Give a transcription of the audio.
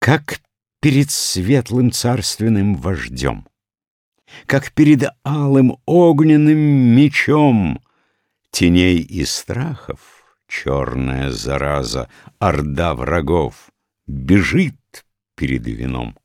Как перед светлым царственным вождем, Как перед алым огненным мечом Теней и страхов черная зараза, Орда врагов бежит перед вином.